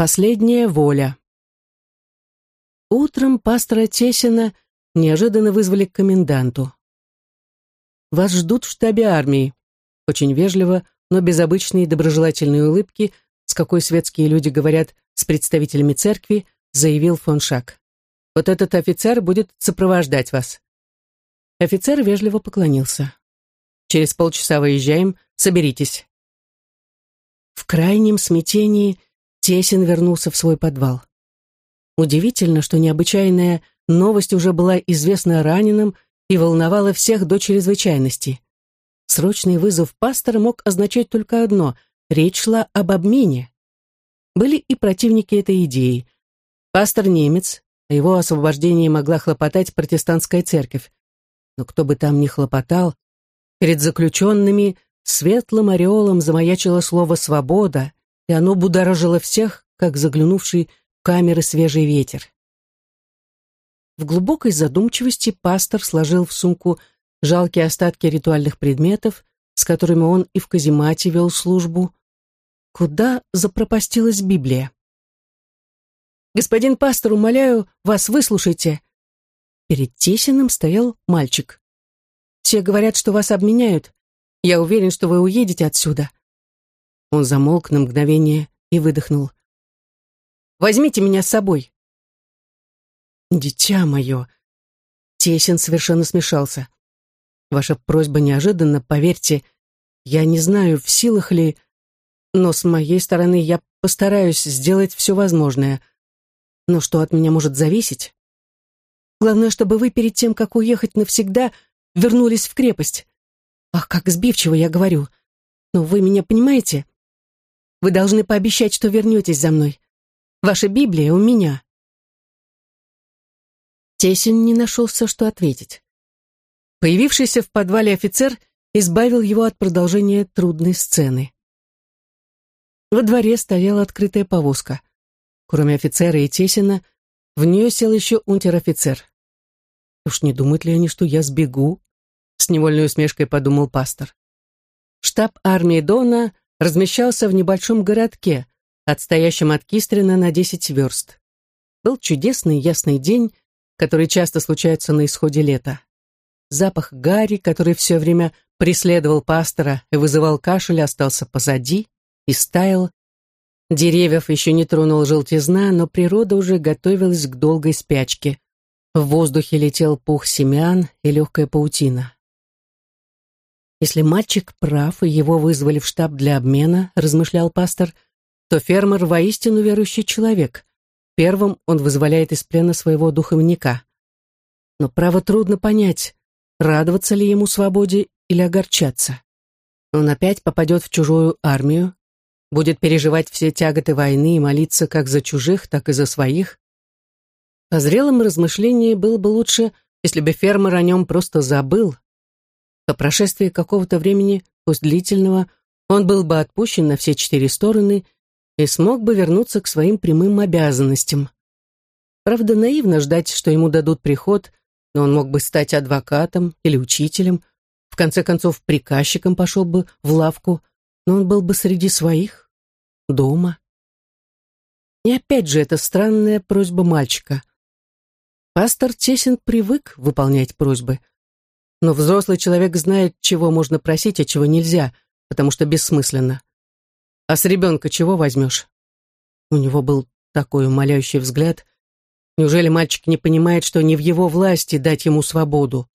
Последняя воля. Утром пастора Тесина неожиданно вызвали к коменданту. «Вас ждут в штабе армии», — очень вежливо, но без обычной доброжелательной улыбки, с какой светские люди говорят с представителями церкви, заявил фон Шак. «Вот этот офицер будет сопровождать вас». Офицер вежливо поклонился. «Через полчаса выезжаем, соберитесь». В крайнем смятении Тесин вернулся в свой подвал. Удивительно, что необычайная новость уже была известна раненым и волновала всех до чрезвычайности. Срочный вызов пастора мог означать только одно — речь шла об обмене. Были и противники этой идеи. Пастор немец, о его освобождении могла хлопотать протестантская церковь. Но кто бы там ни хлопотал, перед заключенными светлым ореолом замаячило слово «свобода», и оно будоражило всех, как заглянувший в камеры свежий ветер. В глубокой задумчивости пастор сложил в сумку жалкие остатки ритуальных предметов, с которыми он и в каземате вел службу. Куда запропастилась Библия? «Господин пастор, умоляю вас, выслушайте!» Перед Тесиным стоял мальчик. «Все говорят, что вас обменяют. Я уверен, что вы уедете отсюда. Он замолк на мгновение и выдохнул. «Возьмите меня с собой!» «Дитя мое!» Тесен совершенно смешался. «Ваша просьба неожиданна, поверьте. Я не знаю, в силах ли, но с моей стороны я постараюсь сделать все возможное. Но что от меня может зависеть? Главное, чтобы вы перед тем, как уехать навсегда, вернулись в крепость. Ах, как сбивчиво я говорю. Но вы меня понимаете? Вы должны пообещать, что вернетесь за мной. Ваша Библия у меня». Тесин не нашелся, что ответить. Появившийся в подвале офицер избавил его от продолжения трудной сцены. Во дворе стояла открытая повозка. Кроме офицера и Тесина, в нее сел еще унтер-офицер. «Уж не думают ли они, что я сбегу?» С невольной усмешкой подумал пастор. Штаб армии Дона размещался в небольшом городке, отстоящем от Кистрина на 10 верст. Был чудесный ясный день, который часто случается на исходе лета. Запах гари, который все время преследовал пастора и вызывал кашель, остался позади и стаял. Деревьев еще не тронул желтизна, но природа уже готовилась к долгой спячке. В воздухе летел пух семян и легкая паутина. Если мальчик прав, и его вызвали в штаб для обмена, размышлял пастор, то фермер воистину верующий человек. Первым он вызволяет из плена своего духовника. Но право трудно понять, радоваться ли ему свободе или огорчаться. Он опять попадет в чужую армию, будет переживать все тяготы войны и молиться как за чужих, так и за своих. По зрелом размышлении было бы лучше, если бы фермер о нем просто забыл, по прошествии какого-то времени, пусть длительного, он был бы отпущен на все четыре стороны и смог бы вернуться к своим прямым обязанностям. Правда, наивно ждать, что ему дадут приход, но он мог бы стать адвокатом или учителем, в конце концов, приказчиком пошел бы в лавку, но он был бы среди своих, дома. И опять же эта странная просьба мальчика. Пастор Тесин привык выполнять просьбы, но взрослый человек знает, чего можно просить, а чего нельзя, потому что бессмысленно. А с ребенка чего возьмешь? У него был такой умоляющий взгляд. Неужели мальчик не понимает, что не в его власти дать ему свободу?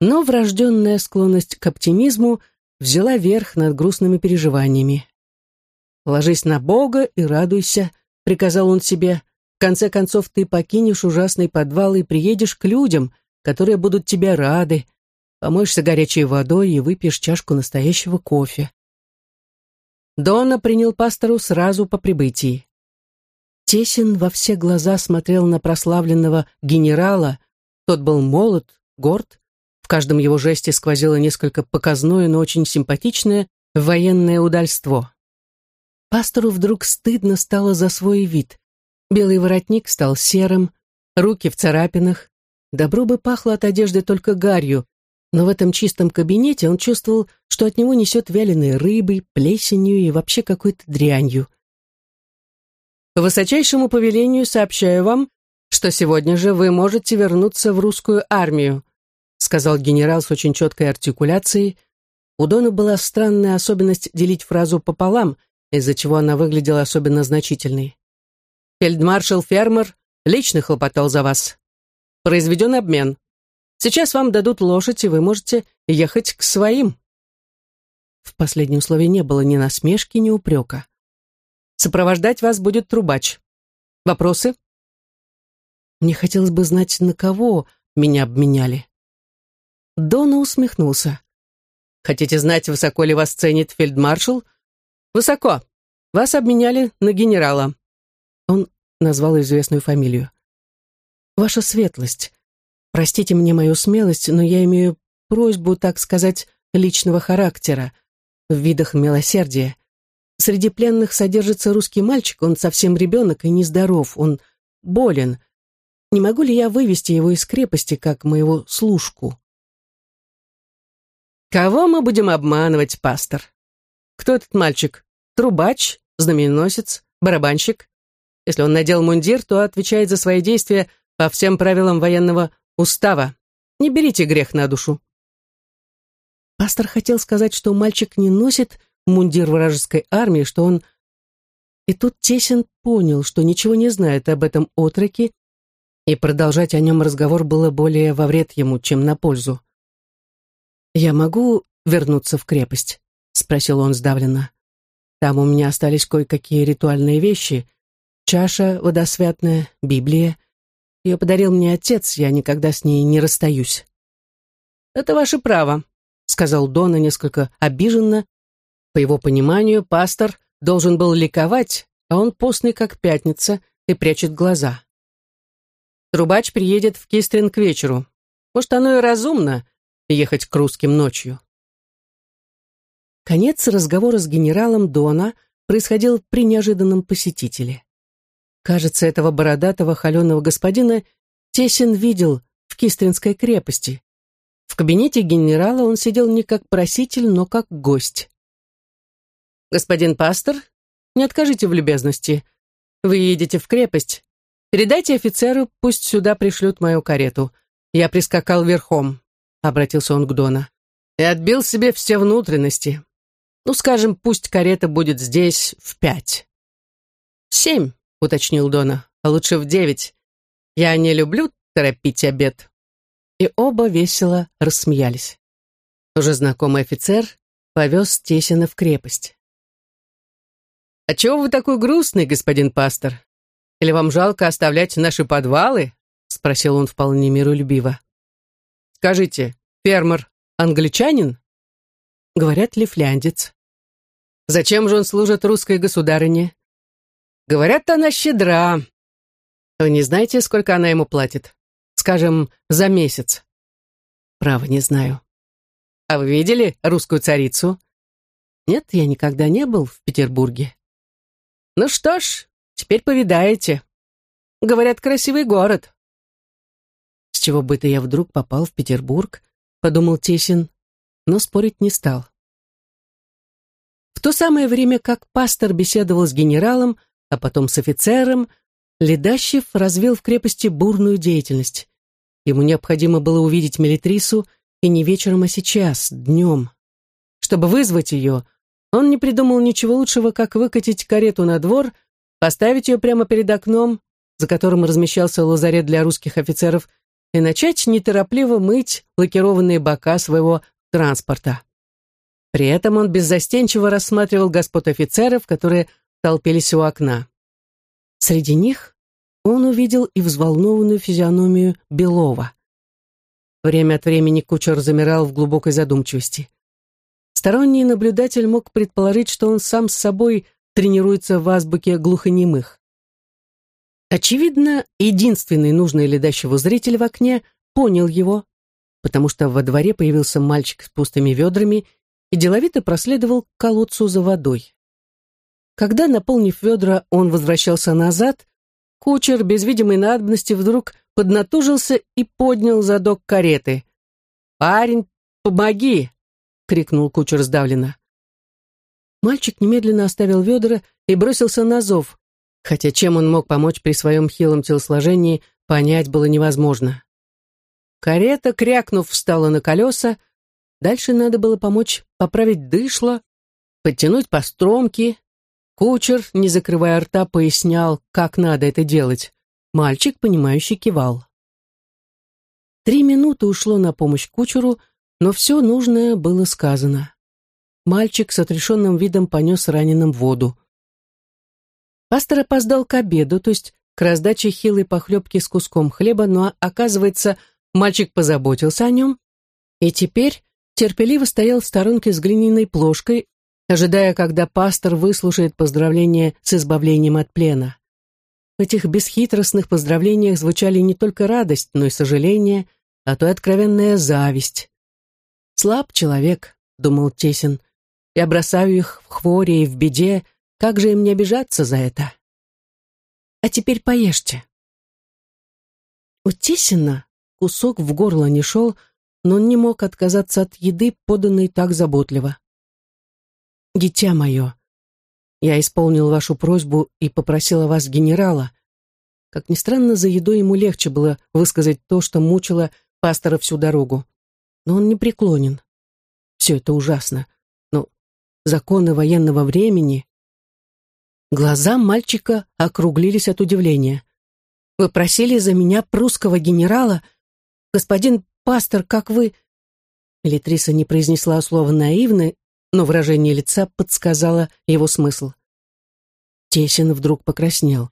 Но врожденная склонность к оптимизму взяла верх над грустными переживаниями. «Ложись на Бога и радуйся», — приказал он себе. «В конце концов, ты покинешь ужасный подвал и приедешь к людям, которые будут тебе рады, помоешься горячей водой и выпьешь чашку настоящего кофе. Дона принял пастору сразу по прибытии. Тесин во все глаза смотрел на прославленного генерала, тот был молод, горд, в каждом его жесте сквозило несколько показное, но очень симпатичное военное удальство. Пастору вдруг стыдно стало за свой вид. Белый воротник стал серым, руки в царапинах, Добро бы пахло от одежды только гарью, но в этом чистом кабинете он чувствовал, что от него несет вяленой рыбой, плесенью и вообще какой-то дрянью. По высочайшему повелению сообщаю вам, что сегодня же вы можете вернуться в русскую армию, сказал генерал с очень четкой артикуляцией. У Дона была странная особенность делить фразу пополам, из-за чего она выглядела особенно значительной. Фельдмаршал Фермер лично хлопотал за вас. Произведен обмен. Сейчас вам дадут лошадь, и вы можете ехать к своим. В последнем слове не было ни насмешки, ни упрека. Сопровождать вас будет трубач. Вопросы? Мне хотелось бы знать, на кого меня обменяли. Дона усмехнулся. Хотите знать, высоко ли вас ценит фельдмаршал? Высоко. Вас обменяли на генерала. Он назвал известную фамилию. Ваша светлость, простите мне мою смелость, но я имею просьбу, так сказать, личного характера, в видах милосердия. Среди пленных содержится русский мальчик, он совсем ребенок и нездоров, он болен. Не могу ли я вывести его из крепости, как моего служку? Кого мы будем обманывать, пастор? Кто этот мальчик? Трубач, знаменосец, барабанщик? Если он надел мундир, то отвечает за свои действия по всем правилам военного устава. Не берите грех на душу. Пастор хотел сказать, что мальчик не носит мундир вражеской армии, что он... И тут Тесин понял, что ничего не знает об этом отроке, и продолжать о нем разговор было более во вред ему, чем на пользу. «Я могу вернуться в крепость?» — спросил он сдавленно. «Там у меня остались кое-какие ритуальные вещи. Чаша водосвятная, Библия. Ее подарил мне отец, я никогда с ней не расстаюсь». «Это ваше право», — сказал Дона несколько обиженно. По его пониманию, пастор должен был ликовать, а он постный, как пятница, и прячет глаза. Трубач приедет в Кистрин к вечеру. Может, оно и разумно, ехать к русским ночью. Конец разговора с генералом Дона происходил при неожиданном посетителе. Кажется, этого бородатого холеного господина Тесин видел в Кистринской крепости. В кабинете генерала он сидел не как проситель, но как гость. «Господин пастор, не откажите в любезности. Вы едете в крепость. Передайте офицеру, пусть сюда пришлют мою карету. Я прискакал верхом. — обратился он к Дона, — «и отбил себе все внутренности. Ну, скажем, пусть карета будет здесь в пять». «Семь», — уточнил Дона, — «а лучше в девять. Я не люблю торопить обед». И оба весело рассмеялись. Уже знакомый офицер повез Тесина в крепость. «А чего вы такой грустный, господин пастор? Или вам жалко оставлять наши подвалы?» — спросил он вполне миролюбиво. Скажите, фермер англичанин? Говорят, лифляндец. Зачем же он служит русской государыне? Говорят, она щедра. Вы не знаете, сколько она ему платит? Скажем, за месяц. Право, не знаю. А вы видели русскую царицу? Нет, я никогда не был в Петербурге. Ну что ж, теперь повидаете. Говорят, красивый город. С чего бы это я вдруг попал в Петербург, подумал Тесин, но спорить не стал. В то самое время, как пастор беседовал с генералом, а потом с офицером, Ледащев развил в крепости бурную деятельность. Ему необходимо было увидеть Мелитрису, и не вечером, а сейчас, днем. Чтобы вызвать ее, он не придумал ничего лучшего, как выкатить карету на двор, поставить ее прямо перед окном, за которым размещался лазарет для русских офицеров, и начать неторопливо мыть лакированные бока своего транспорта. При этом он беззастенчиво рассматривал господ офицеров, которые толпились у окна. Среди них он увидел и взволнованную физиономию Белова. Время от времени кучер замирал в глубокой задумчивости. Сторонний наблюдатель мог предположить, что он сам с собой тренируется в азбуке глухонемых. Очевидно, единственный нужный ледащего зритель в окне понял его, потому что во дворе появился мальчик с пустыми ведрами и деловито проследовал к колодцу за водой. Когда, наполнив ведра, он возвращался назад, кучер без видимой надобности вдруг поднатужился и поднял задок кареты. «Парень, помоги!» — крикнул кучер сдавленно. Мальчик немедленно оставил ведра и бросился на зов. Хотя чем он мог помочь при своем хилом телосложении, понять было невозможно. Карета, крякнув, встала на колеса, дальше надо было помочь поправить дышло, подтянуть постромки. Кучер, не закрывая рта, пояснял, как надо это делать. Мальчик, понимающий, кивал. Три минуты ушло на помощь кучеру, но все нужное было сказано. Мальчик с отрешенным видом понес раненым воду. Пастор опоздал к обеду, то есть к раздаче хилой похлебки с куском хлеба, но, оказывается, мальчик позаботился о нем и теперь терпеливо стоял в сторонке с глиняной плошкой, ожидая, когда пастор выслушает поздравления с избавлением от плена. В этих бесхитростных поздравлениях звучали не только радость, но и сожаление, а то и откровенная зависть. «Слаб человек», — думал Тесин, — «я бросаю их в хворе и в беде, как же им не обижаться за это? А теперь поешьте. У Тисина кусок в горло не шел, но он не мог отказаться от еды, поданной так заботливо. «Дитя мое, я исполнил вашу просьбу и попросила вас генерала». Как ни странно, за едой ему легче было высказать то, что мучило пастора всю дорогу. Но он не преклонен. Все это ужасно. Но законы военного времени Глаза мальчика округлились от удивления. «Вы просили за меня прусского генерала? Господин пастор, как вы...» Литриса не произнесла слово наивно, но выражение лица подсказало его смысл. Тесин вдруг покраснел.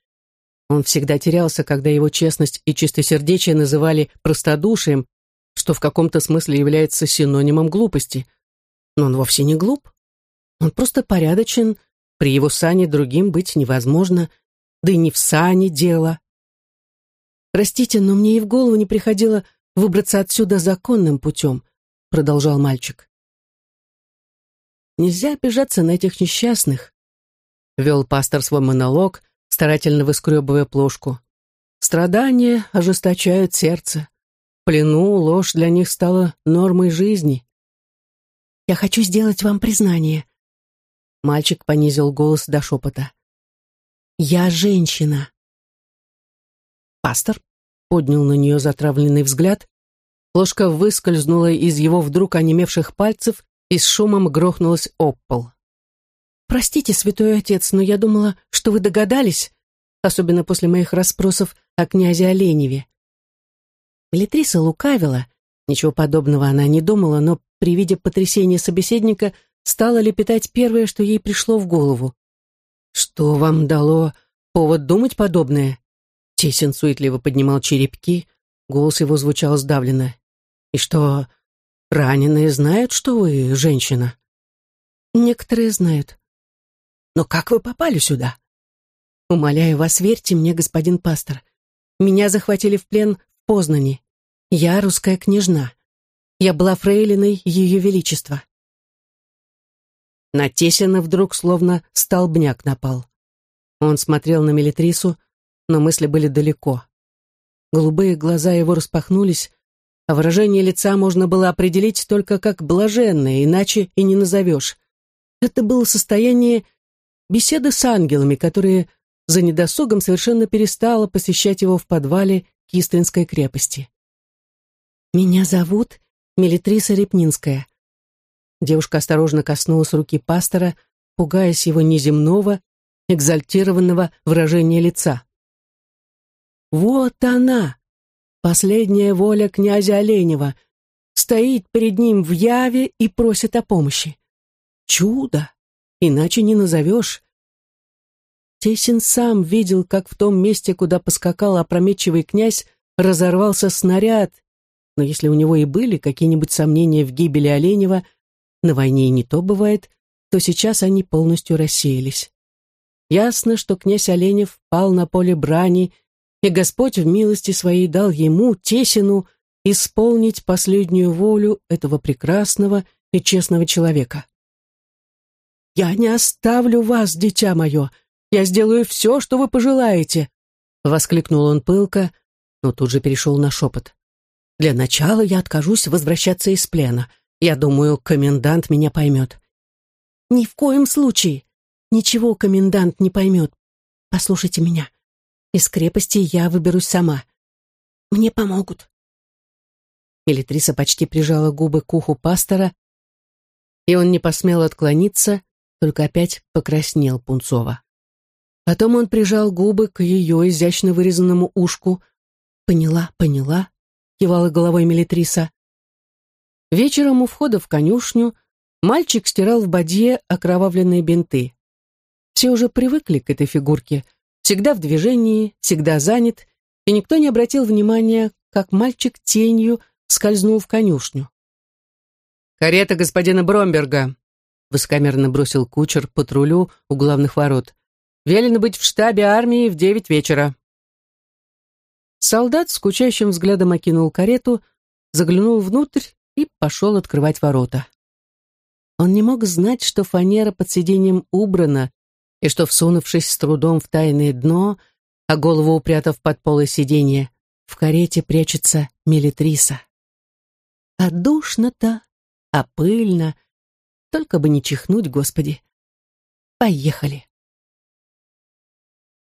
Он всегда терялся, когда его честность и чистосердечие называли простодушием, что в каком-то смысле является синонимом глупости. Но он вовсе не глуп. Он просто порядочен при его сане другим быть невозможно, да и не в сане дело. «Простите, но мне и в голову не приходило выбраться отсюда законным путем», продолжал мальчик. «Нельзя обижаться на этих несчастных», вел пастор свой монолог, старательно выскребывая плошку. «Страдания ожесточают сердце. В плену ложь для них стала нормой жизни. Я хочу сделать вам признание. Мальчик понизил голос до шепота. «Я женщина». Пастор поднял на нее затравленный взгляд. Ложка выскользнула из его вдруг онемевших пальцев и с шумом грохнулась об пол. «Простите, святой отец, но я думала, что вы догадались, особенно после моих расспросов о князе Оленеве». Белитриса лукавила, ничего подобного она не думала, но при виде потрясения собеседника – стала лепетать первое, что ей пришло в голову. «Что вам дало повод думать подобное?» Тесин суетливо поднимал черепки, голос его звучал сдавленно. «И что, раненые знают, что вы женщина?» «Некоторые знают». «Но как вы попали сюда?» «Умоляю вас, верьте мне, господин пастор. Меня захватили в плен в Познани. Я русская княжна. Я была фрейлиной Ее Величества. На Тесина вдруг словно столбняк напал. Он смотрел на Мелитрису, но мысли были далеко. Голубые глаза его распахнулись, выражение лица можно было определить только как блаженное, иначе и не назовешь. Это было состояние беседы с ангелами, которые за недосугом совершенно перестала посещать его в подвале Кистринской крепости. «Меня зовут Мелитриса Репнинская. Девушка осторожно коснулась руки пастора, пугаясь его неземного, экзальтированного выражения лица. «Вот она, последняя воля князя Оленева, стоит перед ним в яве и просит о помощи. Чудо! Иначе не назовешь». Тесин сам видел, как в том месте, куда поскакал опрометчивый князь, разорвался снаряд, но если у него и были какие-нибудь сомнения в гибели Оленева – на войне и не то бывает, то сейчас они полностью рассеялись. Ясно, что князь Оленев пал на поле брани, и Господь в милости своей дал ему, Тесину, исполнить последнюю волю этого прекрасного и честного человека. «Я не оставлю вас, дитя мое! Я сделаю все, что вы пожелаете!» — воскликнул он пылко, но тут же перешел на шепот. «Для начала я откажусь возвращаться из плена. Я думаю, комендант меня поймет. Ни в коем случае. Ничего комендант не поймет. послушайте меня. Из крепости я выберусь сама. Мне помогут. Мелитриса почти прижала губы к уху пастора, и он не посмел отклониться, только опять покраснел Пунцова. Потом он прижал губы к ее изящно вырезанному ушку. «Поняла, поняла», — кивала головой Мелитриса. Вечером у входа в конюшню мальчик стирал в бадье окровавленные бинты. Все уже привыкли к этой фигурке, всегда в движении, всегда занят, и никто не обратил внимания, как мальчик тенью скользнул в конюшню. «Карета господина Бромберга», — высокомерно бросил кучер патрулю у главных ворот. «Велено быть в штабе армии в девять вечера». Солдат скучающим взглядом окинул карету, заглянул внутрь и пошел открывать ворота. Он не мог знать, что фанера под сиденьем убрана, и что, всунувшись с трудом в тайное дно, а голову упрятав под полы сиденья, в карете прячется Мелитриса. А душно-то, а пыльно. Только бы не чихнуть, Господи. Поехали.